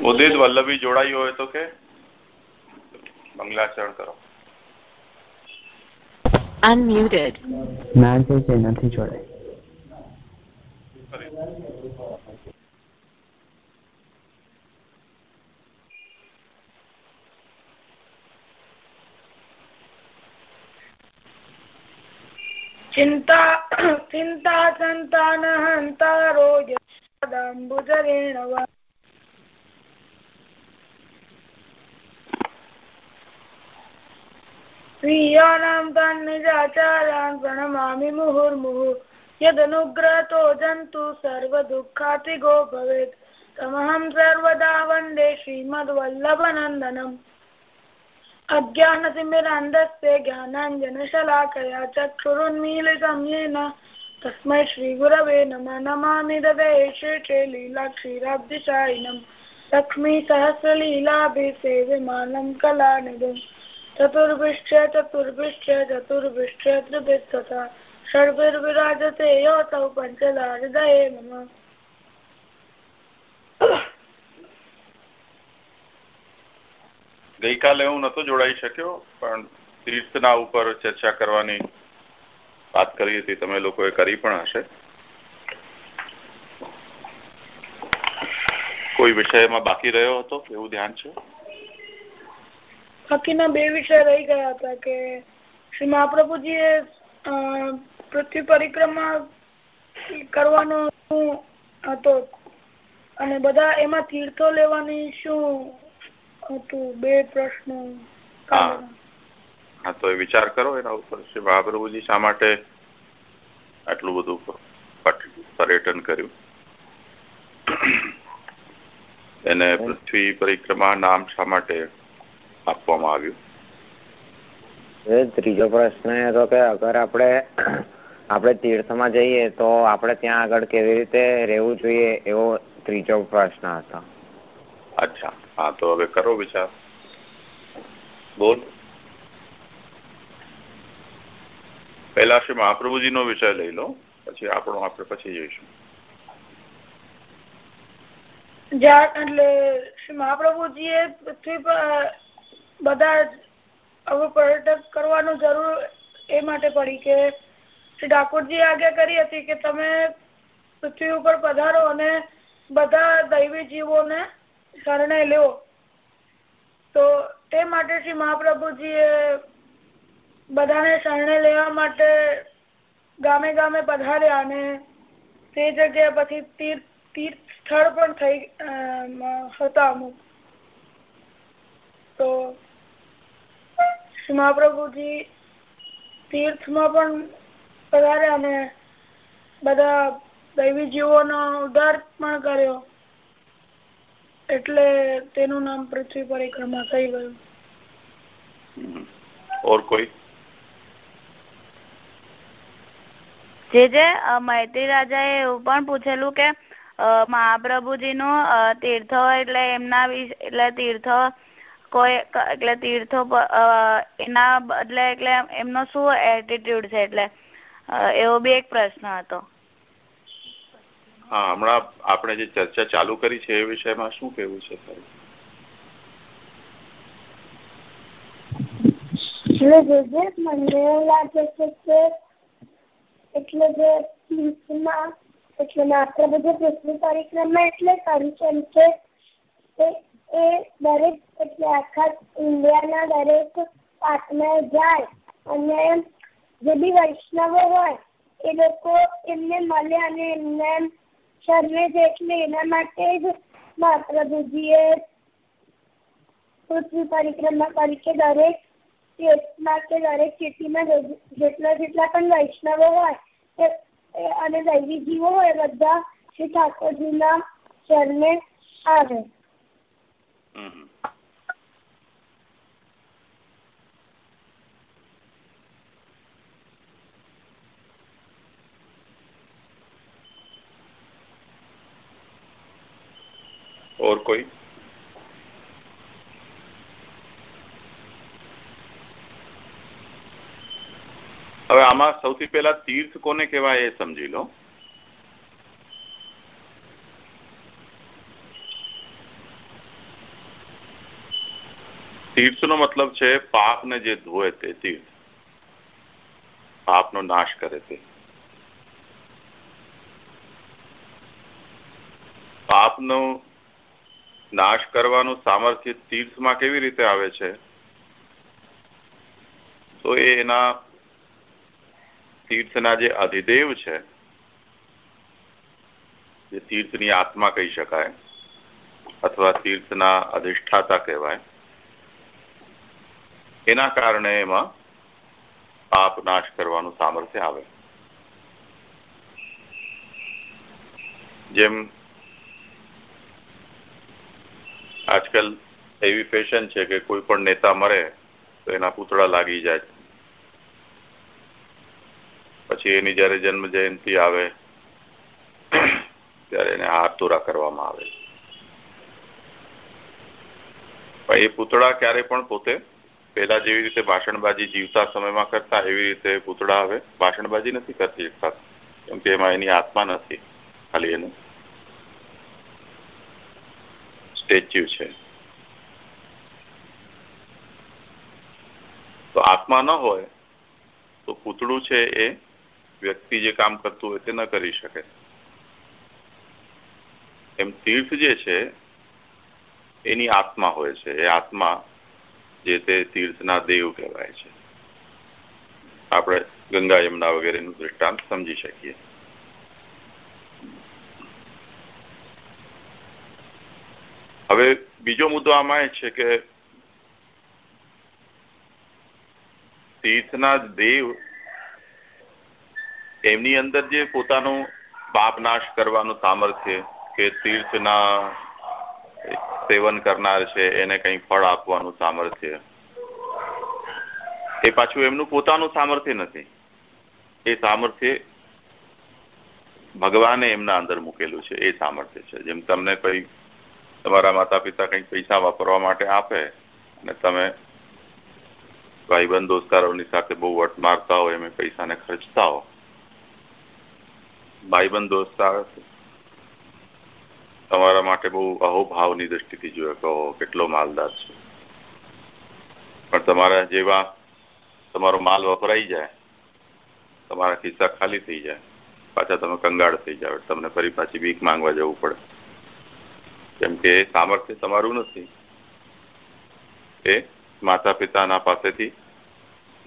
ઉદિત વલ્લભી જોડાયું હોય તો કે મંગલાચરણ કરો unmuted. ના છે છે નથી જોડાય ચિંતા ચિંતા સંતાન હંતારો યદાંબુજરેણ स्वीयानां तान् निजाचारान् प्रणमामि मुहुर्मुहुः यदनुग्रहतो जन्तु सर्वदुःखातिगो भवेत् तमहं सर्वदा वन्दे श्रीमद्वल्लभनन्दनम् अज्ञानतिमिरान्धस्य ज्ञानाञ्जनशलाकया चक्षुरुन्मीलितं येन तस्मै श्रीगुरवे नमः नमामि ददेशे लीलाक्षीराब्धिशायिनम् लक्ष्मीसहस्रलीलाभिसेव्यमानं कलानिधिम् चतुर्भिश्च चतुर्भिश्च चतुर्भिश्च त्रिभिस्तथा षड्भिर्विराजते योऽसौ पञ्चदा हृदये नमः ગઈકાલે હું નતો જોડાઈ શક્યો પણ તીર્થના ઉપર ચર્ચા કરવાની વાત કરી હતી તમે લોકોએ કરી પણ હશે કોઈ વિષયમાં બાકી રહ્યો હતો એવું ધ્યાન છે બાકીના બે વિષય રહી ગયા હતા કે શ્રી મહાપ્રભુજીએ પૃથ્વી પરિક્રમા કરવાનો શું હતો અને બધા એમાં તીર્થો લેવાની શું હતું? બે પ્રશ્નો. હા. તો એ વિચાર કરો એના ઉપર. શ્રી મહાપ્રભુજી શા માટે આટલું બધું પર્યટન કર્યું? એને પૃથ્વી પરિક્રમા નામ શા માટે આપવામાં આવ્યું? ત્રીજો પ્રશ્ન એ હતો કે અગર આપણે આપણે તીર્થમાં જઈએ તો આપણે ત્યાં આગળ કેવી રીતે રહેવું જોઈએ એવો ત્રીજો પ્રશ્ન હતો. અચ્છા. હા તો હવે કરો વિચાર. બોલ. પહેલા શ્રી મહાપ્રભુજી નો વિષય લઈ લો પછી આપણો આપણે પછી જઈશું. એટલે શ્રી મહાપ્રભુજી એ પૃથ્વી પર બધા હવે પર્યટક કરવાનું જરૂર એ માટે પડી કે શ્રી ઠાકોરજી આજ્ઞા કરી હતી કે તમે પૃથ્વી ઉપર પધારો અને બધા દૈવી જીવોને શરણે લ્યો. તો તે માટે શ્રી મહાપ્રભુજી એ બધાને શરણે લેવા માટે ગામે ગામે પધાર્યા અને તે જગ્યાએ પછી તીર્થ સ્થળ પણ થઈ હતા અમુક તો મહાપ્રભુજી તીર્થમાં પણ પધાર્યા અને બધા દૈવી જીવોનો ઉદ્ધાર પણ કર્યો. એટલે તેનું નામ પૃથ્વી પરિક્રમા થઈ ગયું. ઓર કોઈ? જે જે મૈત્રી રાજા એ એવું પણ પૂછેલું કે મહાપ્રભુજી નું તીર્થો એટલે એમના એટલે તીર્થો કોઈ એટલે તીર્થો એના બદલે એટલે એમનો શું એટીટ્યુડ છે એટલે? એવો બી એક પ્રશ્ન હતો. હા હમણાં આપણે જે ચર્ચા ચાલુ કરી છે એ વિષયમાં શું કેવું છે? મને એવું લાગે છે કે એટલે જે તીર્થમાં એટલે માત્ર બધું પૃથ્વી પરિક્રમા એટલે કરી કેમ કે એ દરેક એટલે આખા ઇન્ડિયાના દરેક પાર્ટમાં જાય અને જે બી વૈષ્ણવો હોય, એ લોકો એમને મળે અને એમને શરમે છે એટલે એના માટે જ મહાપ્રભુજીએ પૃથ્વી પરિક્રમા કરી કે દરેક સ્ટેટમાં કે દરેક સિટીમાં જેટલા જેટલા પણ વૈષ્ણવો હોય અને દૈવી જીવો હોય બધા શ્રી ઠાકોરજીના શરણે આવે. और कोई હવે આમાં સૌથી પહેલા તીર્થ કોને કહેવાય એ સમજી લો તીર્થનો મતલબ છે પાપને જે ધોય તે તીર્થ. પાપનો નાશ કરે તે. પાપનો નાશ કરવાનું સામર્થ્ય તીર્થમાં કેવી રીતે આવે છે? તો એના તીર્થના જે અધિદેવ છે, જે તીર્થની આત્મા કહી શકાય, અથવા તીર્થના અધિષ્ઠાતા કહેવાય એના કારણે એમાં પાપ નાશ કરવાનું સામર્થ્ય આવે. જેમ આજકાલ એવી ફેશન છે કે કોઈ પણ નેતા મરે તો એના પૂતળા લાગી જાય. પછી એની જયારે જન્મ જયંતિ આવે, ત્યારે એને હાર તોરા કરવામાં આવે. એ પૂતળા ક્યારે પણ પોતે પેલા જેવી રીતે ભાષણબાજી જીવતા સમયમાં કરતા, એવી રીતે પૂતળા હવે ભાષણબાજી નથી કરતી એકતા કેમ કે એમાં એની આત્મા નથી, ખાલી એનું સ્ટેચ્યુ છે. તો આત્મા ન હોય, તો પૂતળું છે એ વ્યક્તિ જે કામ કરતું હોય તે ન કરી શકે. એમ તીર્થ જે છે, એની આત્મા હોય છે. એ આત્મા જે તે તીર્થના દેવ કહેવાય છે. આપણે ગંગા યમુના વગેરેનું દૃષ્ટાંત સમજી શકીએ. હવે બીજો મુદ્દો આમાં એ છે કે તીર્થના દેવ એમની અંદર જે પોતાનું પાપ નાશ કરવાનું સામર્થ્ય કે તીર્થના સેવન કરનાર છે, એને કંઈ ફળ આપવાનું સામર્થ્ય. એ પાછું એમનું પોતાનું સામર્થ્ય નથી. એ સામર્થ્ય ભગવાને એમના અંદર મૂકેલું છે, એ સામર્થ્ય છે. જેમ તમને કોઈ તમારા માતા પિતા કંઈક પૈસા વાપરવા માટે આપે અને તમે ભાઈબંધ દોસ્તારોની સાથે બહુ વટ મારતા હોય એમ પૈસાને ખર્ચતા હો. ભાઈબંધ દોસ્તાર તમારા માટે બહુ અહોભાવની દ્રષ્ટિથી જોયે કહો કેટલો માલદાર છે. પણ તમારા જેવા તમારો માલ વપરાઈ જાય, તમારા ખિસ્સા ખાલી થઈ જાય, પાછા તમે કંગાળ થઈ જાવ તમને ફરી પાછી ભીખ માંગવા જવું પડે. કેમ કે સામર્થ્ય તમારું નથી. એ માતા પિતાના પાસેથી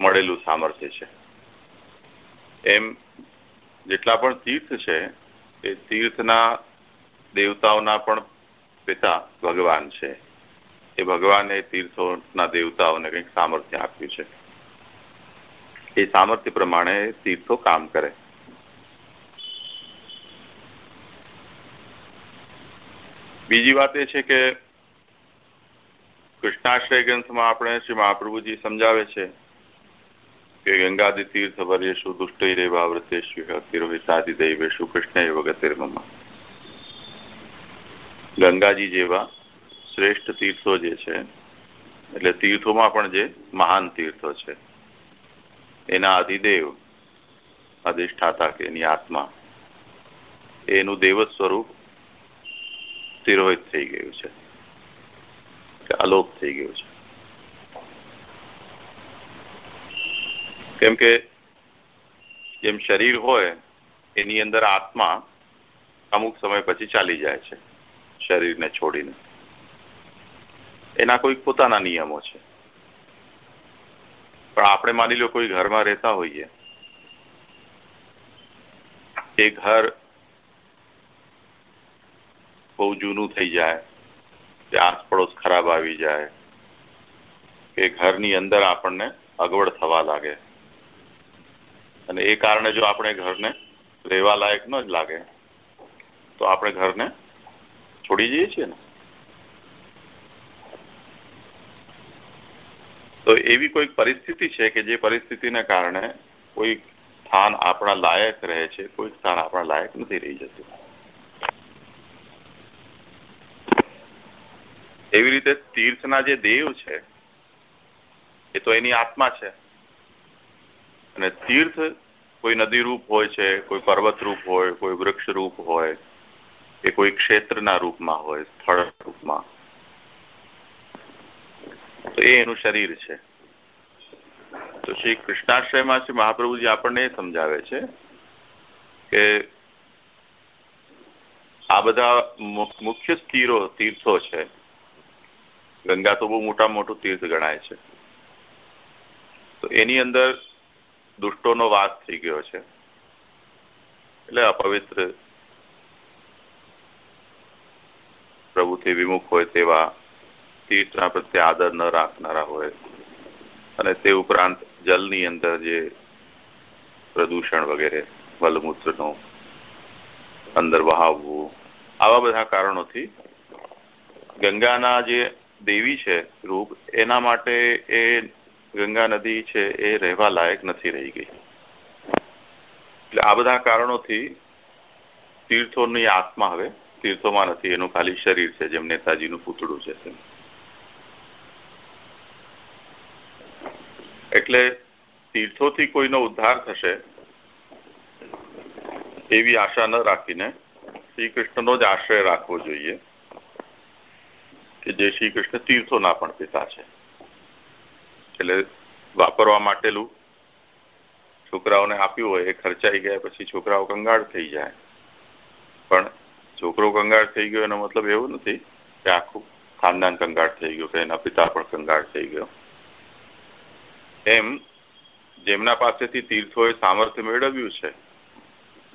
મળેલું સામર્થ્ય છે. એમ જેટલા પણ તીર્થ છે, એ તીર્થના દેવતાઓના પણ પિતા ભગવાન છે. એ ભગવાને તીર્થોના દેવતાઓને કંઈક સામર્થ્ય આપ્યું છે. એ સામર્થ્ય પ્રમાણે તીર્થો કામ કરે. બીજી વાત એ છે કે કૃષ્ણાશ્રય ગ્રંથમાં આપણે શ્રી મહાપ્રભુજી સમજાવે છે કે ગંગાદિ તીર્થ વર્યેશુ દુષ્ટ રેવાવૃતેશુ તિરોહિતાદિ દૈવેશુ કૃષ્ણ વગતિર્મમ. ગંગાજી જેવા શ્રેષ્ઠ તીર્થો જે છે, એટલે તીર્થોમાં પણ જે મહાન તીર્થો છે. એના અધિદેવ અધિષ્ઠાતા કે એની આત્મા, એનું દેવત સ્વરૂપ તિરોહિત થઈ ગયું છે અલોપ થઈ ગયું છે. કેમ કે જેમ શરીર હોય, એની અંદર આત્મા અમુક સમય પછી ચાલી જાય છે. શરીરને છોડીને. એના કોઈ પોતાના નિયમો છે. પણ આપણે માની લો કોઈ ઘરમાં રહેતા હોઈએ, એ ઘર બહુ જૂનું થઈ જાય, કે આસપડોશ ખરાબ આવી જાય, કે ઘરની અંદર આપણને અગવડ થવા લાગે. અને એ કારણે જો આપણે ઘરને રહેવા લાયક ન જ લાગે, તો આપણે ઘરને છોડી જઈએ છીએ ને? તો એવી કોઈ પરિસ્થિતિ છે કે જે પરિસ્થિતિને કારણે કોઈ સ્થાન આપણા લાયક રહે છે, કોઈ સ્થાન આપણા લાયક નથી રહી જતું? એવી રીતે તીર્થના જે દેવ છે, એ તો એની આત્મા છે. અને તીર્થ કોઈ નદી રૂપ હોય છે, કોઈ પર્વત રૂપ હોય, કોઈ વૃક્ષ રૂપ હોય કે કોઈ ક્ષેત્રના રૂપમાં હોય, સ્થળ રૂપમાં. તો એ એનું શરીર છે. તો શ્રી કૃષ્ણાશ્રયમાં શ્રી મહાપ્રભુજી આપણને એ સમજાવે છે કે આ બધા મુખ્ય તીરો તીર્થો છે. ગંગા તો બહુ મોટા મોટું તીર્થ ગણાય છે. તો એની અંદર દુષ્ટોનો વાસ થઈ ગયો છે. એટલે અપવિત્ર પ્રભુથી વિમુખ હોય તેવા તીર્થના પ્રત્યે આદર ન રાખનારા હોય. અને તે ઉપરાંત જલની અંદર જે પ્રદૂષણ વગેરે મલમૂત્રનો અંદર વહાવવું, આવા બધા કારણોથી ગંગાના જે દેવી છે રૂપ, એના માટે એ ગંગા નદી છે એ રહેવા લાયક નથી રહી ગઈ. એટલે આ બધા કારણોથી તીર્થોની આત્મા હવે તીર્થોમાં નથી, એનું ખાલી શરીર છે, જેમ નેતાજીનું પૂતળું છે એટલે તીર્થોથી કોઈનો ઉદ્ધાર થશે એવી આશા ન રાખીને શ્રી કૃષ્ણનો જ આશ્રય રાખવો જોઈએ કે જે શ્રી કૃષ્ણ તીર્થોના પણ પિતા છે. એટલે વાપરવા માટેલું છોકરાઓને આપ્યું હોય, એ ખર્ચાઈ ગયા પછી છોકરાઓ કંગાળ થઈ જાય. પણ છોકરો કંગાળ થઈ ગયો એનો મતલબ એવો નથી કે આખું ખાનદાન કંગાળ થઈ ગયું, કે એના પિતા પણ કંગાળ થઈ ગયો. એમ જેમના પાસેથી તીર્થોએ સામર્થ્ય મેળવ્યું છે,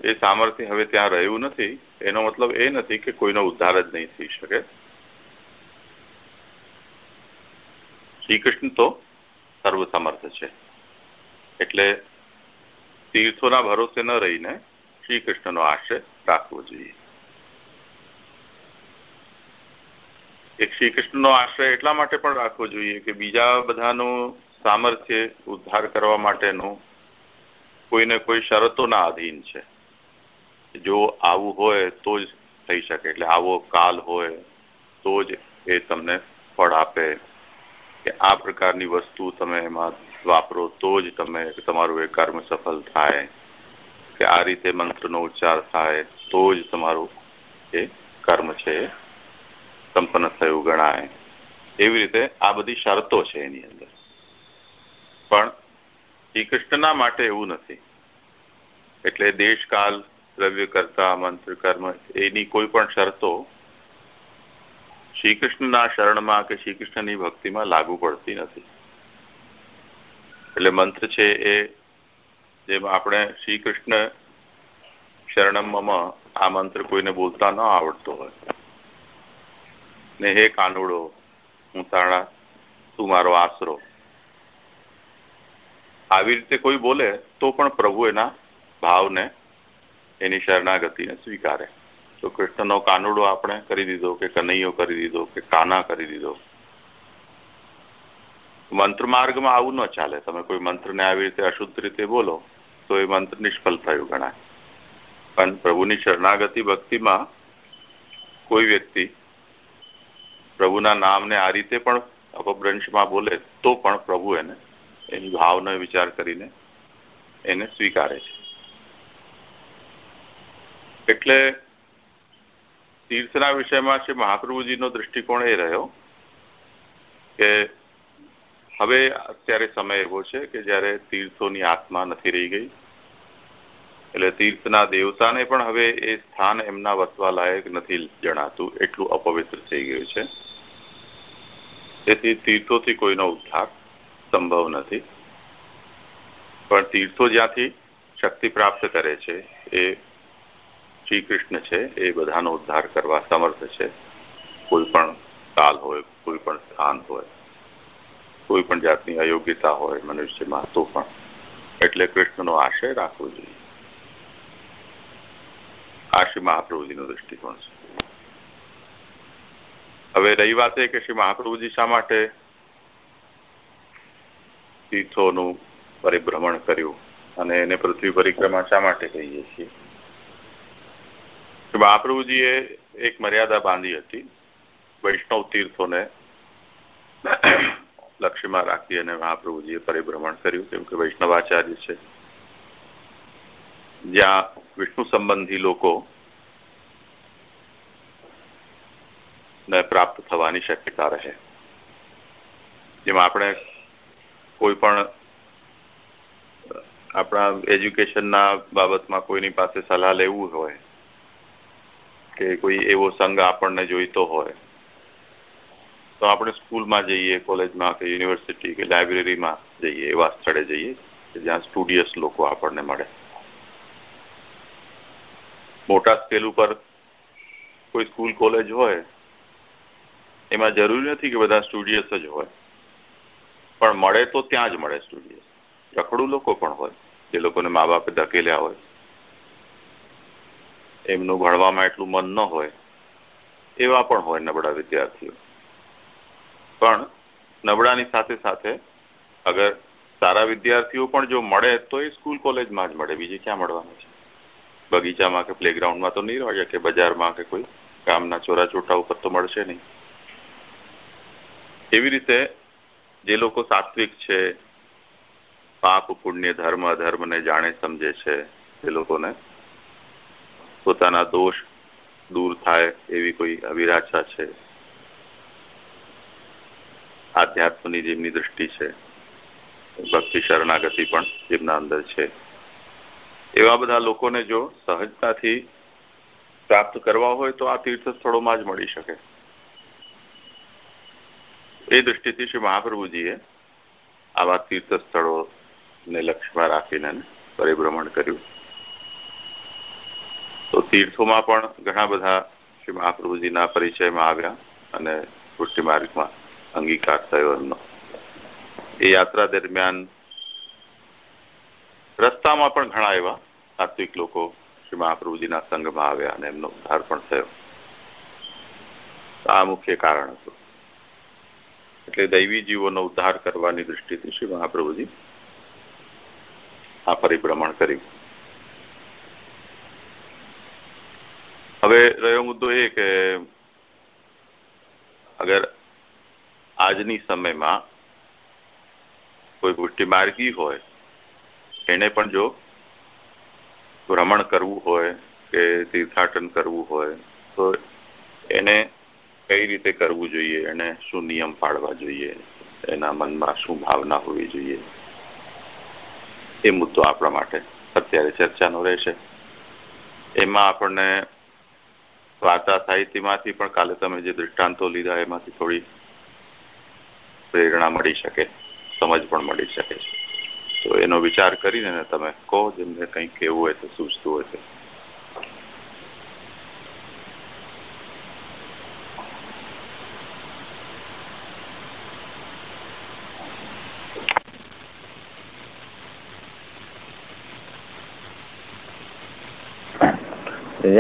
એ સામર્થ્ય હવે ત્યાં રહ્યું નથી, એનો મતલબ એ નથી કે કોઈનો ઉદ્ધાર જ નહીં થઈ શકે. શ્રી કૃષ્ણ તો સર્વસમર્થ છે. એટલે તીર્થોના ભરોસે ન રહીને શ્રી કૃષ્ણનો આશ્રય રાખવો જોઈએ. એક શ્રી કૃષ્ણનો આશ્રય એટલા માટે પણ રાખવો જોઈએ કે બીજા બધાનું સામર્થ્ય ઉદ્ધાર કરવા માટેનું કોઈને કોઈ શરતોના આધીન છે. જો આવું હોય તો જ થઈ શકે. એટલે આવો કાલ હોય તો જ એ તમને ફળ આપે. કે આ પ્રકારની વસ્તુ તમે એમાં વાપરો તો જ તમે તમારું એ કર્મ સફળ થાય. કે આ રીતે મંત્રનો ઉચ્ચાર થાય તો જ તમારું એ કર્મ છે સંપન્ન થયું ગણાય. એવી રીતે આ બધી શરતો છે એની અંદર. પણ શ્રી કૃષ્ણના માટે એવું નથી. એટલે દેશકાલ દ્રવ્ય કરતા મંત્ર કર્મ એની કોઈ પણ શરતો શ્રી કૃષ્ણના શરણમાં કે શ્રી કૃષ્ણની ભક્તિમાં લાગુ પડતી નથી. એટલે મંત્ર છે એ જેમ આપણે શ્રી કૃષ્ણ શરણમમાં આ મંત્ર કોઈને બોલતા ન આવડતો હોય. ને હે કાનુડો, હું તારા, તું મારો આશરો. આવી રીતે કોઈ બોલે તો પણ પ્રભુ એના ભાવને, એની શરણાગતિને સ્વીકારે. તો કૃષ્ણનો કાનુડો આપણે કરી દીધો કે કનૈયો કરી દીધો કે કાના કરી દીધો. મંત્ર માર્ગમાં આવું ન ચાલે. તમે કોઈ મંત્રને આવી રીતે અશુદ્ધ રીતે બોલો, તો એ મંત્ર નિષ્ફળ થયું ગણાય. પણ પ્રભુની શરણાગતિ ભક્તિમાં કોઈ વ્યક્તિ પ્રભુના નામને આ રીતે પણ અપભ્રંશમાં બોલે તો પણ પ્રભુ એને એની ભાવનો વિચાર કરીને એને સ્વીકારે છે. એટલે તીર્થના વિષયમાં શ્રી મહાપ્રભુજીનો દૃષ્ટિકોણ એ રહ્યો કે હવે અત્યારે સમય એવો છે કે જ્યારે તીર્થોની આત્મા નથી રહી ગઈ એટલે તીર્થના દેવતાને પણ હવે એ સ્થાન એમના વસવા લાયક નથી જણાતું. એટલું અપવિત્ર થઈ ગયું છે. તેથી તીર્થોથી કોઈનો ઉદ્ધાર સંભવ નથી. પણ તીર્થો જ્યાંથી શક્તિ પ્રાપ્ત કરે છે, એ શ્રી કૃષ્ણ છે, એ બધાનો ઉદ્ધાર કરવા સમર્થ છે. કોઈ પણ કાલ હોય, કોઈ પણ સ્થાન હોય, કોઈ પણ જાતની અયોગ્યતા હોય મનુષ્યમાં, તો પણ. એટલે કૃષ્ણનો આશય રાખવો જોઈએ. આ શ્રી મહાપ્રભુજીનો દ્રષ્ટિકોણ છે. હવે રહી વાત એ કે શ્રી મહાપ્રભુજી શા માટે તીર્થોનું પરિભ્રમણ કર્યું અને એને પૃથ્વી પરિક્રમા શા માટે કહીએ છીએ? મહાપ્રભુજીએ એક મર્યાદા બાંધી હતી, વૈષ્ણવ તીર્થોને લક્ષ્યમાં રાખી અને મહાપ્રભુજીએ પરિભ્રમણ કર્યું, કેમ કે વૈષ્ણવાચાર્ય છે. જ્યાં વિષ્ણુ સંબંધી લોકો ને પ્રાપ્ત થવાની શક્યતા રહે જેમાં આપણે કોઈ પણ આપણા એજ્યુકેશનના બાબતમાં કોઈની પાસે સલાહ લેવું હોય કે કોઈ એવો સંઘ આપણને જોઈતો હોય તો આપણે સ્કૂલમાં જઈએ કોલેજમાં કે યુનિવર્સિટી કે લાઇબ્રેરીમાં જઈએ એવા સ્થળે જઈએ કે જ્યાં સ્ટુડિયસ લોકો આપણને મળે મોટા સ્કેલ ઉપર કોઈ સ્કૂલ, કોલેજ હોય, એમાં જરૂરી નથી કે બધા સ્ટુડિયસ જ હોય. પણ મળે તો ત્યાં જ મળે સ્ટુડિયસ. રખડું લોકો પણ હોય, જે લોકોને મા બાપે ધકેલ્યા હોય. એમનું ભણવામાં એટલું મન ન હોય, એવા પણ હોય નબળા વિદ્યાર્થીઓ. પણ નબળાની સાથે સાથે અગર સારા વિદ્યાર્થીઓ પણ જો મળે, તો એ સ્કૂલ, કોલેજમાં જ મળે. બીજે ક્યાં મળવાનું છે? બગીચામાં કે પ્લેગ્રાઉન્ડમાં તો નહીં રહ્યા કે બજારમાં કે કોઈ ગામના ચોરા ચોટા ઉપર તો મળશે નહીં. એવી રીતે જે લોકો સાત્વિક છે, પાપ, પુણ્ય, ધર્મ, અધર્મને જાણે સમજે છે, એ લોકોને પોતાના દોષ દૂર થાય એવી કોઈ અવિરાછા છે. આધ્યાત્મની જેમની દ્રષ્ટિ છે, ભક્તિ, શરણાગતિ પણ જેમના અંદર છે. એવા બધા લોકોને જો સહજતાથી પ્રાપ્ત કરવા હોય તો આ તીર્થ જ મળી શકે. એ દ્રષ્ટિથી શ્રી મહાપ્રભુજીએ આવા તીર્થ લક્ષ્યમાં રાખીને પરિભ્રમણ કર્યું. તો તીર્થોમાં પણ ઘણા બધા શ્રી મહાપ્રભુજીના પરિચયમાં આવ્યા અને પુષ્ટિ માર્ગમાં અંગીકાર થયો એમનો. એ યાત્રા દરમિયાન રસ્તામાં પણ ઘણા એવા સાત્વિક લોકો શ્રી મહાપ્રભુજીના સંઘમાં આવ્યા અને એમનો ઉદ્ધાર પણ થયો. આ મુખ્ય કારણ હતું. એટલે દૈવી જીવોનો ઉદ્ધાર કરવાની દૃષ્ટિથી શ્રી મહાપ્રભુજી આ પરિભ્રમણ કર્યું હવે રહ્યો મુદ્દો એ કે અગર આજની સમયમાં કોઈ પુષ્ટિ માર્ગી હોય એને પણ જો ભ્રમણ કરવું હોય કે તીર્થાટન કરવું હોય, તો એને કઈ રીતે કરવું જોઈએ? એને શું નિયમ પાડવા જોઈએ? એના મનમાં શું ભાવના હોવી જોઈએ? એ મુદ્દો આપણા માટે અત્યારે ચર્ચાનો રહેશે. એમાં આપણને વાર્તા સાહિત્યમાંથી પણ કાલે તમે જે દૃષ્ટાંતો લીધા, એમાંથી થોડી પ્રેરણા મળી શકે, સમજ પણ મળી શકે છે. તો એનો વિચાર કરીને તમે કહો જેમને કંઈક કહેવું હોય તો સૂચતું હોય છે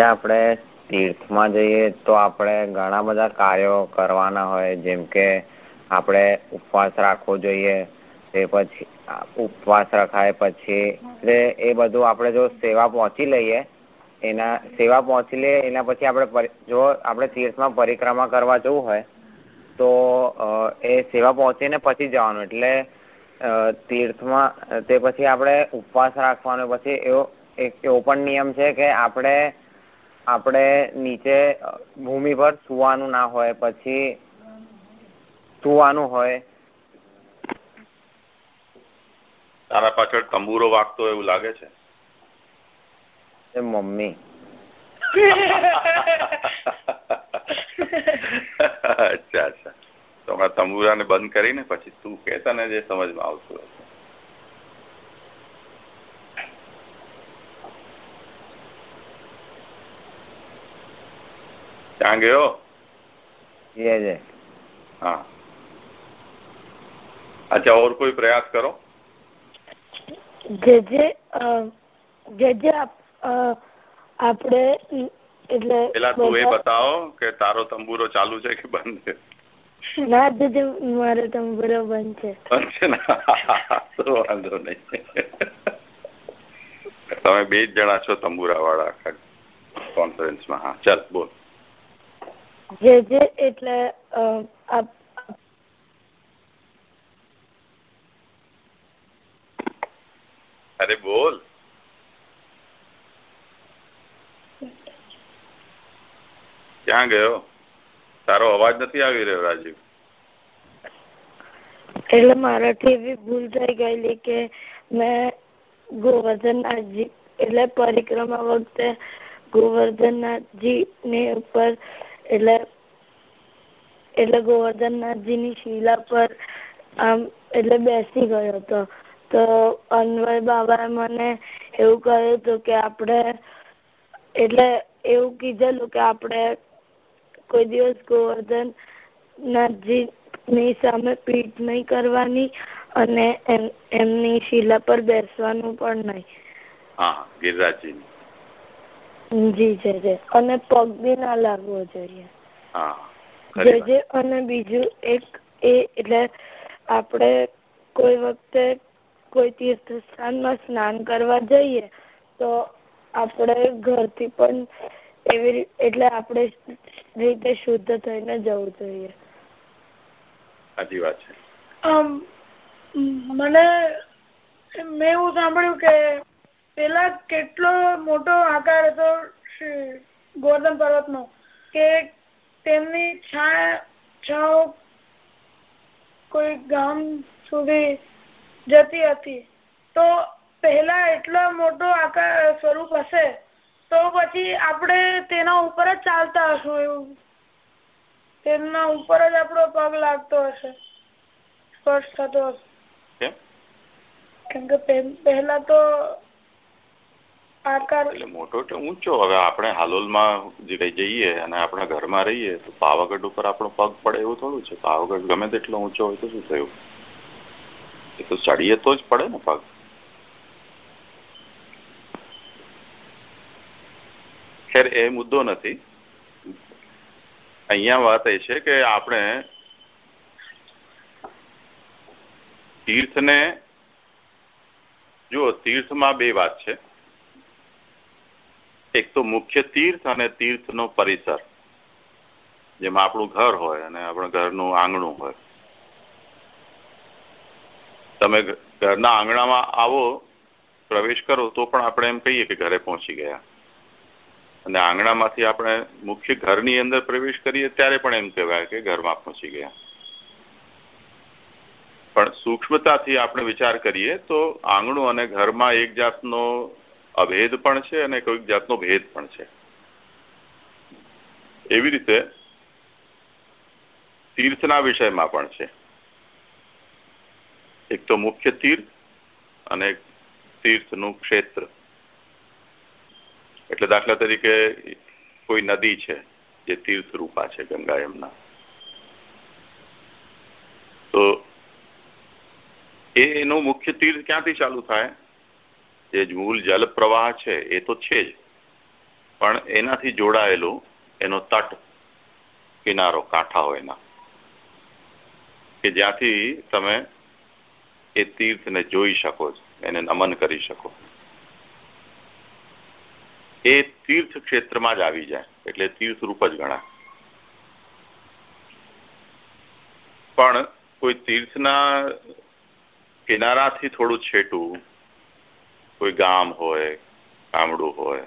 આપણે તીર્થમાં જઈએ તો આપણે ઘણા બધા કાર્યો કરવાના હોય, જેમ કે આપણે ઉપવાસ રાખવો જોઈએ એ પછી ઉપવાસ રખાય પછી, એટલે એ બધું આપણે જો સેવા પહોંચી લઈએ, એના, સેવા પહોંચી લઈએ એના પછી આપણે જો આપણે તીર્થમાં પરિક્રમા કરવા જવું હોય, તો એ સેવા પહોંચીને પછી જવાનું. એટલે તીર્થમાં, તે પછી આપણે ઉપવાસ રાખવાનો. પછી એવો, એક એવો પણ નિયમ છે કે આપણે આપણે નીચે ભૂમિ પર સુવાનું ના હોય, પછી, સુવાનું હોય તારા પાછળ તંબુરો વાગતો એવું લાગે છે મમ્મી અચ્છા અચ્છા તો હમણાં તંબુરાને બંધ કરીને પછી તું કહેતા ને જે સમજમાં આવતું હશે ક્યાં ગયો हाँ अच्छा और कोई प्रयास करो જે જે જે જે આપણે એટલે પેલા તું એ બતાવો કે તારો તંબુરો ચાલુ છે કે બંધ છે? ના જે મારો તંબુરો બંધ છે. બંધ છે ને? તો વાંધો નહીં. તમે બે જ જણા છો તંબુરા વાળા આખા કોન્ફરન્સમાં હા ચાલ બોલ. જે જે એટલે અરે બોલ. ક્યાં ગયો? તારો અવાજ નથી આવી રહ્યો, રાજીવ. એટલે મારાથી એવી ભૂલ થઈ ગયેલી કે મેં ગોવર્ધનનાથજી એટલે પરિક્રમા વખતે ગોવર્ધનનાથજી ની ઉપર, એટલે એટલે ગોવર્ધનનાથજી ની શિલા પર આમ, એટલે બેસી ગયો હતો. તો અન્વય બાબાએ મને એવું કહ્યું હતું કે આપણે એટલે એવું કીધેલું કે આપણે કોઈ દિવસ ગોવર્ધન નાથજી ની સામે પીઠ નહીં કરવાની અને એમની શિલા પર બેસવાનું પણ નહીં. હા ગિરિરાજજી જી છે જે. અને પગ બી ના લાગવો જોઈએ. હા જે જે અને બીજું એક એ એટલે આપણે કોઈ વખતે કોઈ તીર્થ સ્થાનમાં સ્નાન કરવા જઈએ તો આપણે ઘરથી પણ એવી એટલે આપણે રીતે શુદ્ધ થઈને જવું જોઈએ. સાચી વાત છે. મને મેં એવું સાંભળ્યું કે પેલા કેટલો મોટો આકાર હતો ગોવર્ધન પર્વત નો કે તેમની છાવ કોઈ ગામ સુધી જતી હતી. તો પહેલા એટલો મોટો આકાર સ્વરૂપ હશે તો પછી આપણે તેના ઉપર જ ચાલતા હશું એવું. તેના ઉપર જ આપણો પગ લાગતો હશે. સ્પર્શ થતો હશે. કેમ? કે પહેલા તો આકાર એટલે મોટો એટલે ઊંચો. હવે આપણે હાલોલમાં જઈએ અને આપણા ઘરમાં રહીએ તો પાવાગઢ ઉપર આપણો પગ પડે એવું થોડું છે. પાવાગઢ ગમે તેટલો ઊંચો હોય તો શું થયું? એ તો ચડીએ તો જ પડે ને પગ ખેર, એ મુદ્દો નથી. અહીંયા વાત એ છે કે આપણે તીર્થને, જુઓ, તીર્થમાં બે વાત છે. એક તો મુખ્ય તીર્થ અને તીર્થનો પરિસર, જેમાં આપણું ઘર હોય અને આપણા ઘરનું આંગણું હોય. તમે ઘરના આંગણામાં આવો, પ્રવેશ કરો, તો પણ આપણે એમ કહીએ કે ઘરે પહોંચી ગયા. અને આંગણામાંથી આપણે મુખ્ય ઘરની અંદર પ્રવેશ કરીએ, ત્યારે પણ એમ કહેવાય કે ઘરમાં પહોંચી ગયા. પણ સૂક્ષ્મતાથી આપણે વિચાર કરીએ, તો આંગણું અને ઘરમાં એક જાતનો અભેદ પણ છે અને કોઈક જાતનો ભેદ પણ છે. એવી રીતે તીર્થના વિષયમાં પણ છે. એક તો મુખ્ય તીર્થ અને તીર્થનું ક્ષેત્ર. એટલે દાખલા તરીકે કોઈ નદી છે જે તીર્થ રૂપા છે ગંગા એમના તો એનું મુખ્ય તીર્થ ક્યાંથી ચાલુ થાય? જે મૂળ જલ પ્રવાહ છે, એ તો છે જ. પણ એનાથી જોડાયેલું એનો તટ, કિનારો કાંઠા હોય એના. કે જ્યાંથી તમે એ તીર્થને જોઈ શકો એને નમન કરી શકો એ તીર્થ ક્ષેત્રમાં જ આવી જાય, એટલે તીર્થ રૂપ જ ગણાય. પણ કોઈ તીર્થના કિનારાથી થોડું છેટું, કોઈ ગામ હોય, ગામડું હોય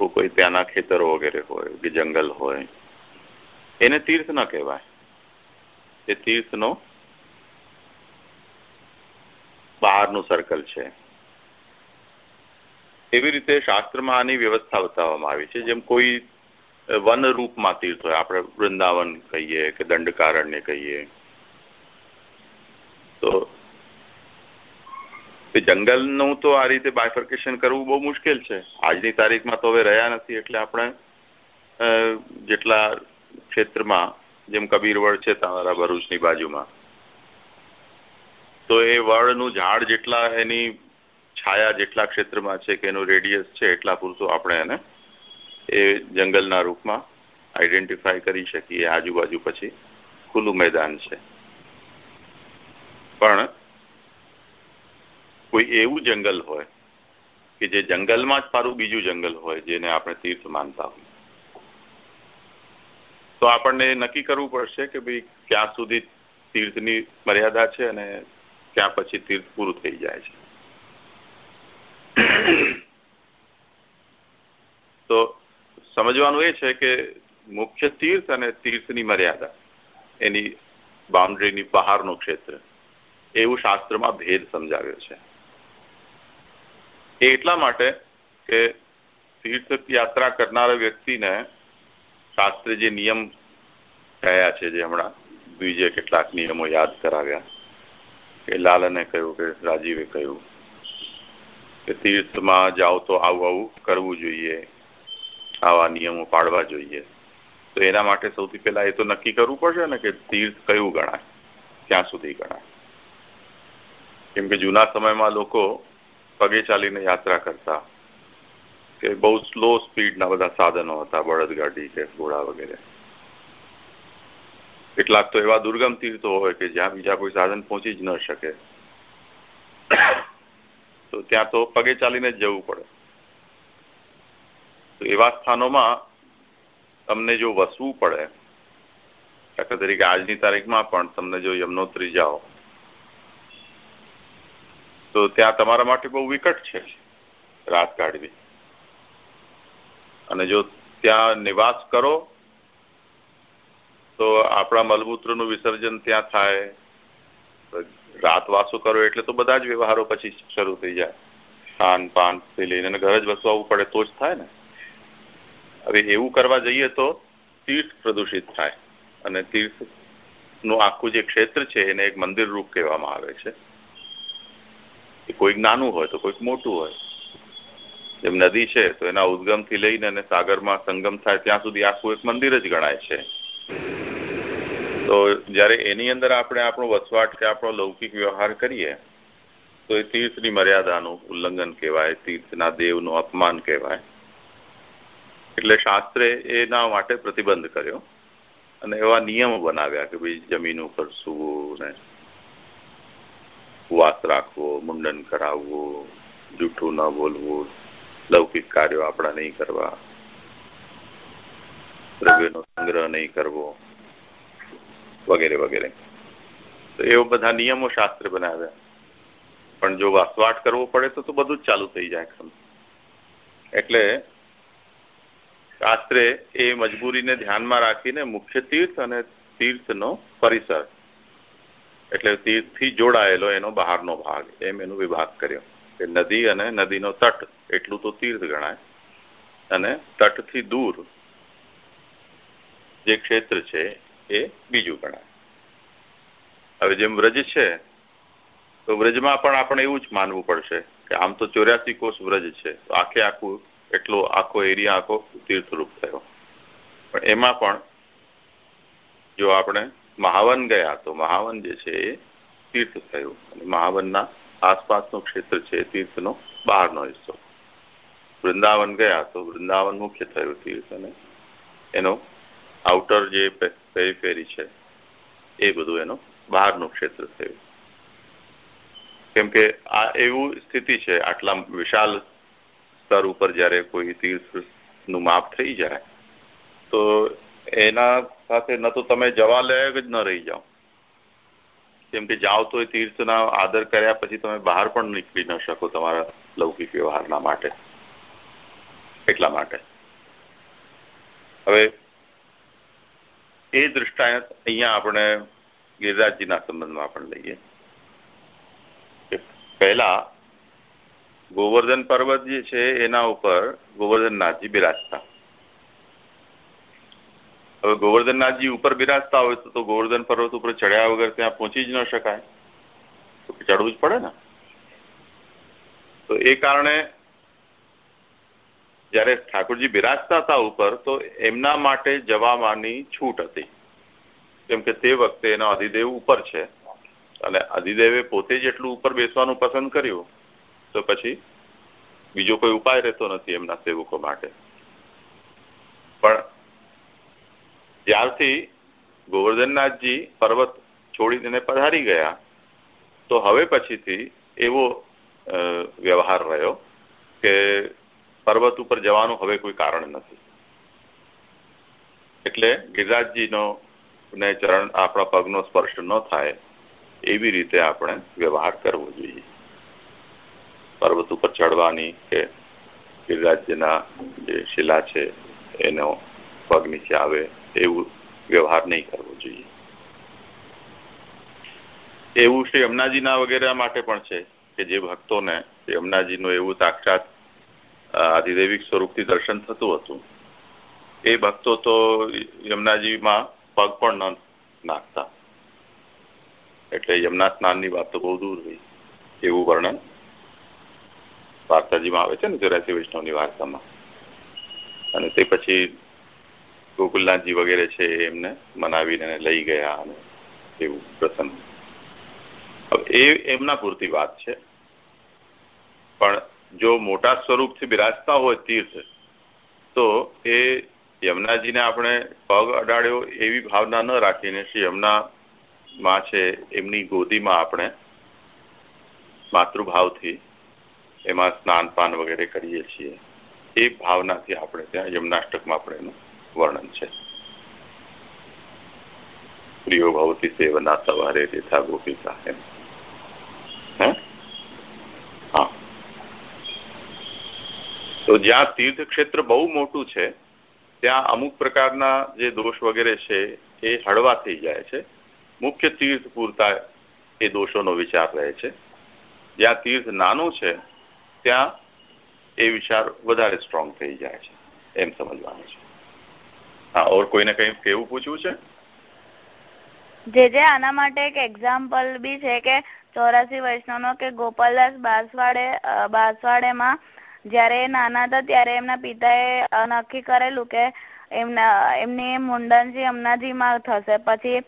કોઈ ત્યાંના ખેતરો વગેરે હોય, કે જંગલ હોય, એને તીર્થ ન કહેવાય. એ તીર્થનો બહારનું સર્કલ છે. એવી રીતે શાસ્ત્રમાં આની વ્યવસ્થા બતાવવામાં આવી છે. જેમ કોઈ વન રૂપમાં તીર્થ હોય, આપણે વૃંદાવન કહીએ કે દંડકારણ્ય કહીએ. તો જંગલનું તો આ રીતે બાયફર્કેશન કરવું બહુ મુશ્કેલ છે. આજની તારીખમાં તો હવે રહ્યા નથી એટલે આપણે જેટલા ક્ષેત્રમાં, જેમ કબીરવડ છે તમારા ભરૂચની બાજુમાં તો એ વડનું ઝાડ જેટલા એની છાયા જેટલા ક્ષેત્રમાં છે કે એનું રેડિયસ છે એટલા પૂરતું આપણે એને એ જંગલના રૂપમાં આઈડેન્ટિફાઈ કરી શકીએ આજુબાજુ પછી ખુલ્લું મેદાન છે. પણ કોઈ એવું જંગલ હોય કે જે જંગલમાં જ પારું બીજું જંગલ હોય જેને આપણે તીર્થ માનતા હોય તો આપણને નક્કી કરવું પડશે કે ભાઈ ક્યાં સુધી તીર્થની મર્યાદા છે અને ક્યાં પછી તીર્થ પૂરું થઈ જાય છે. તો સમજવાનું એ છે કે મુખ્ય તીર્થ અને તીર્થની મર્યાદા, એની બાઉન્ડ્રીની બહારનું ક્ષેત્ર, એવું શાસ્ત્રમાં ભેદ સમજાવ્યો છે. એ એટલા માટે કે તીર્થ યાત્રા કરનારા વ્યક્તિને શાસ્ત્રે જે નિયમ કયા છે જે હમણાં બીજે કેટલાક નિયમો યાદ કરાવ્યા. કે લાલને કહ્યું કે રાજીવે કહ્યું કે તીર્થમાં જાઓ તો આવું આવું કરવું જોઈએ, આવા નિયમો પાડવા જોઈએ. તો એના માટે સૌથી પહેલા એ તો નક્કી કરવું પડશે ને કે તીર્થ કયું ગણાય? ક્યાં સુધી ગણાય. કેમ કે જૂના સમયમાં લોકો પગે ચાલીને યાત્રા કરતા કે બહુ સ્લો સ્પીડના બધા સાધનો હતા, બળદગાડી કે ઘોડા વગેરે. કેટલાક તો એવા દુર્ગમ તીર્થો હોય કે જ્યાં બીજા કોઈ સાધન પહોંચી જ ન શકે. તો ત્યાં તો પગે ચાલીને જ જવું પડે. તો એવા સ્થાનોમાં તમને જો વસવું પડે, દાખલા તરીકે આજની તારીખમાં પણ તમને જો યમનોત્રી જાઓ, તો ત્યાં તમારા માટે બહુ વિકટ છે રાત કાઢવી અને જો ત્યાં નિવાસ કરો તો આપણા મલમૂત્રનું વિસર્જન ત્યાં થાય. રાતવાસો કરો એટલે તો બધા જ વ્યવહારો પછી શરૂ થઈ જાય. ખાન પાનથી લઈને ઘર જ વસવાવું પડે તો જ થાય ને. હવે એવું કરવા જઈએ તો તીર્થ પ્રદૂષિત થાય અને તીર્થનું આખું જે ક્ષેત્ર છે એને એક મંદિર રૂપ કહેવામાં આવે છે. કોઈક નાનું હોય તો કોઈક મોટું હોય. જેમ નદી છે તો એના ઉદગમથી લઈને અને સાગરમાં સંગમ થાય ત્યાં સુધી આખું એક મંદિર જ ગણાય છે. તો જ્યારે એની અંદર આપણે આપણો વસવાટ કે આપણો લૌકિક વ્યવહાર કરીએ, તો એ તીર્થની મર્યાદાનું ઉલ્લંઘન કહેવાય, તીર્થના દેવનું અપમાન કહેવાય. એટલે શાસ્ત્રે એના માટે પ્રતિબંધ કર્યો અને એવા નિયમો બનાવ્યા કે ભાઈ જમીન ઉપર સૂવું ને ઉપવાસ રાખવો, મુંડન કરાવવું, જૂઠું ન બોલવું, લૌકિક કાર્યો આપણા નહીં કરવા, દ્રવ્યનો સંગ્રહ નહીં કરવો. વગેરે વગેરે. તો એવો બધા નિયમો શાસ્ત્ર બનાવ્યા. પણ જો વાસવાટ કરવો પડે તો તો બધું જ ચાલુ થઈ જાય એટલે શાસ્ત્રે એ મજબૂરીને ધ્યાનમાં રાખીને મુખ્ય તીર્થ અને તીર્થનો પરિસર, એટલે તીર્થથી જોડાયેલો એનો બહારનો ભાગ, એમ એનો વિભાગ કર્યો. કે નદી અને નદીનો તટ, એટલું તો તીર્થ ગણાય. અને તટથી દૂર જે ક્ષેત્ર છે એ બીજું ગણાય. હવે જેમ વ્રજ છે, તો વ્રજમાં પણ આપણે એવું જ માનવું પડશે કે આમ તો ચોર્યાસી કોષ વ્રજ છે, તો આખે આખું એટલો આખો એરિયા આખો તીર્થરૂપ થયો. પણ એમાં પણ જો આપણે મહાવન ગયા, તો મહાવન જે છે એ તીર્થ થયું. અને મહાવનના આસપાસનું ક્ષેત્ર છે, તીર્થનો બહારનો હિસ્સો. વૃંદાવન ગયા, તો વૃંદાવન મુખ્ય થયું તીર્થ અને એનો આઉટર જે પેરીફેરી છે. એ બધું એનું બહારનું ક્ષેત્ર થયું. કેમ કે આ એવું સ્થિતિ છે, આટલા વિશાલ સ્તર ઉપર જ્યારે કોઈ તીર્થનું માપ થઈ જાય, તો એના સાથે ન તો તમે જવા લાયક જ ન રહી જાઓ. કેમ કે જાઓ તો એ તીર્થના આદર કર્યા પછી તમે બહાર પણ નીકળી ન શકો તમારા લૌકિક વ્યવહારના માટે. એટલા માટે. હવે એ દૃષ્ટાંત અહીંયા આપણે ગિરિરાજજીના સંબંધમાં પણ લઈએ. પહેલા ગોવર્ધન પર્વત જે છે એના ઉપર ગોવર્ધનનાથજી બિરાજતા. હવે ગોવર્ધનનાથજી ઉપર બિરાજતા હોય તો ગોવર્ધન પર્વત ઉપર ચડ્યા વગર ત્યાં પહોંચી જ ન શકાય. તો ચડવું જ પડે ને? તો એ કારણે જ્યારે ઠાકોરજી બિરાજતા હતા ઉપર, તો એમના માટે જવામાંની છૂટ હતી. કેમ કે તે વખતે એનો અધિદેવ ઉપર છે. અને અધિદેવે પોતે જેટલું ઉપર બેસવાનું પસંદ કર્યું, તો પછી બીજો કોઈ ઉપાય રહેતો નથી એમના સેવકો માટે. પણ ત્યારથી ગોવર્ધનનાથજી પર્વત છોડીને પધારી ગયા, તો હવે પછીથી એવો વ્યવહાર રહ્યો કે પર્વત ઉપર જવાનું હવે કોઈ કારણ નથી. એટલે ગિરિરાજજીનો ને ચરણ આપણા પગનો સ્પર્શ ન થાય એવી રીતે આપણે વ્યવહાર કરવો જોઈએ. પર્વત ઉપર ચડવાની કે ગિરિરાજ્યના જે શિલા છે, એનો પગ નીચે આવે એવું વ્યવહાર નહીં કરવો જોઈએ. એવું શ્રી યમુનાજીના વગેરે માટે પણ છે કે જે ભક્તોને યમુનાજીનું એવું સાક્ષાત આધિદેવિક સ્વરૂપથી દર્શન થતું હતું. એ ભક્તો તો યમુનાજીમાં પગ પણ ન નાખતા. એટલે યમુના સ્નાનની વાત તો બહુ દૂર રહી એવું વર્ણન વાર્તાજીમાં આવે છે ને ચોરાસી વૈષ્ણવની વાર્તામાં. અને તે પછી ગોકુલનાથજી વગેરે છે એમને મનાવીને લઈ ગયા અને એવું પ્રસંગ એ એમના પૂરતી વાત છે. પણ જો મોટા સ્વરૂપથી બિરાજતા હોય તીર્થ, તો એ યમુનાજીને આપણે પગ અડાડ્યો એવી ભાવના ન રાખીને શ્રી યમુના માં છે, એમની ગોદીમાં આપણે માતૃભાવથી એમાં સ્નાન પાન વગેરે કરીએ છીએ. એ ભાવનાથી આપણે ત્યાં યમનાષ્ટકમાં આપણે એનું વર્ણન છે. પ્રિયો ભવતી સેવના સવારે રેથા ગોપિકા એમ. હા? તો જ્યાં તીર્થ ક્ષેત્ર બહુ મોટું છે, ત્યાં અમુક પ્રકારના જે દોષ વગેરે છે એ હળવા થઈ જાય છે. મુખ્ય તીર્થ પૂરતા એ દોષોનો વિચાર રહે છે. જ્યાં તીર્થ નાનું છે, ત્યાં એ વિચાર વધારે સ્ટ્રોંગ થઈ જાય છે, એમ સમજવાનું છે. હા, ઓર કોઈને કંઈ કેવું પૂછવું છે? જે જે આના માટે એક એક્ઝામ્પલ બી છે કે ચોરાસી વૈષ્ણવ કે ગોપાલદાસ બાસવાડે બાસવાડેમાં જ્યારે નાના હતા ત્યારે એમના પિતાએ નક્કી કરેલું કે એમના, એમની મુંડન મુંડનજી અમનાજીમાં થશે. પછી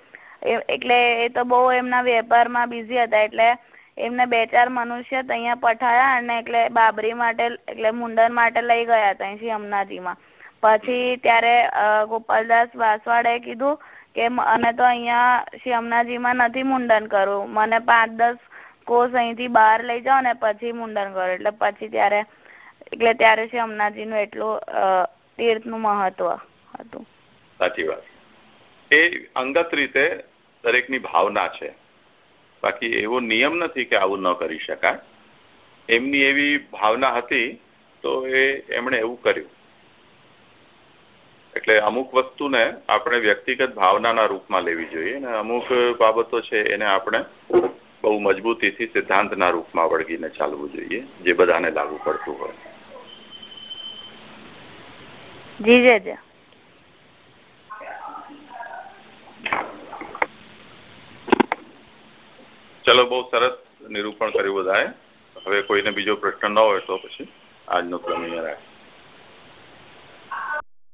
એટલે એ તો બહુ એમના વેપારમાં બિઝી હતા. એટલે એમને બે ચાર મનુષ્ય અહીંયા પઠાયા અને એટલે બાબરી માટે, એટલે મુંડન માટે લઈ ગયા હતા અહીંથી હમણાંજીમાં. પછી ત્યારે ગોપાલદાસ વાસવાડે કીધું કે મને તો અહીંયા શ્રી અમનાજીમાં નથી મુંડન કરવું મને પાંચ દસ કોષ અહીંથી બહાર લઈ જાઓ ને પછી મુંડન કરો. એટલે પછી ત્યારે એટલે ત્યારે શ્રી હમણાંજીનું એટલું તીર્થનું મહત્વ હતું. સાચી વાત. એ અંગત રીતે દરેકની ભાવના છે. બાકી એવો નિયમ નથી કે આવું ન કરી શકાય. એમની એવી ભાવના હતી તો એ એમણે એવું કર્યું. એટલે અમુક વસ્તુને આપણે વ્યક્તિગત ભાવનાના રૂપમાં લેવી જોઈએ અને અમુક બાબતો છે એને આપણે બહુ મજબૂતીથી સિદ્ધાંતના રૂપમાં વળગીને ચાલવું જોઈએ, જે બધાને લાગુ પડતું હોય. જી જી ચલો, બહુ સરસ નિરૂપણ કર્યું બધાએ. હવે કોઈને બીજો પ્રશ્ન ન હોય તો પછી આજનો ક્રમ અહીંયા રાખીએ.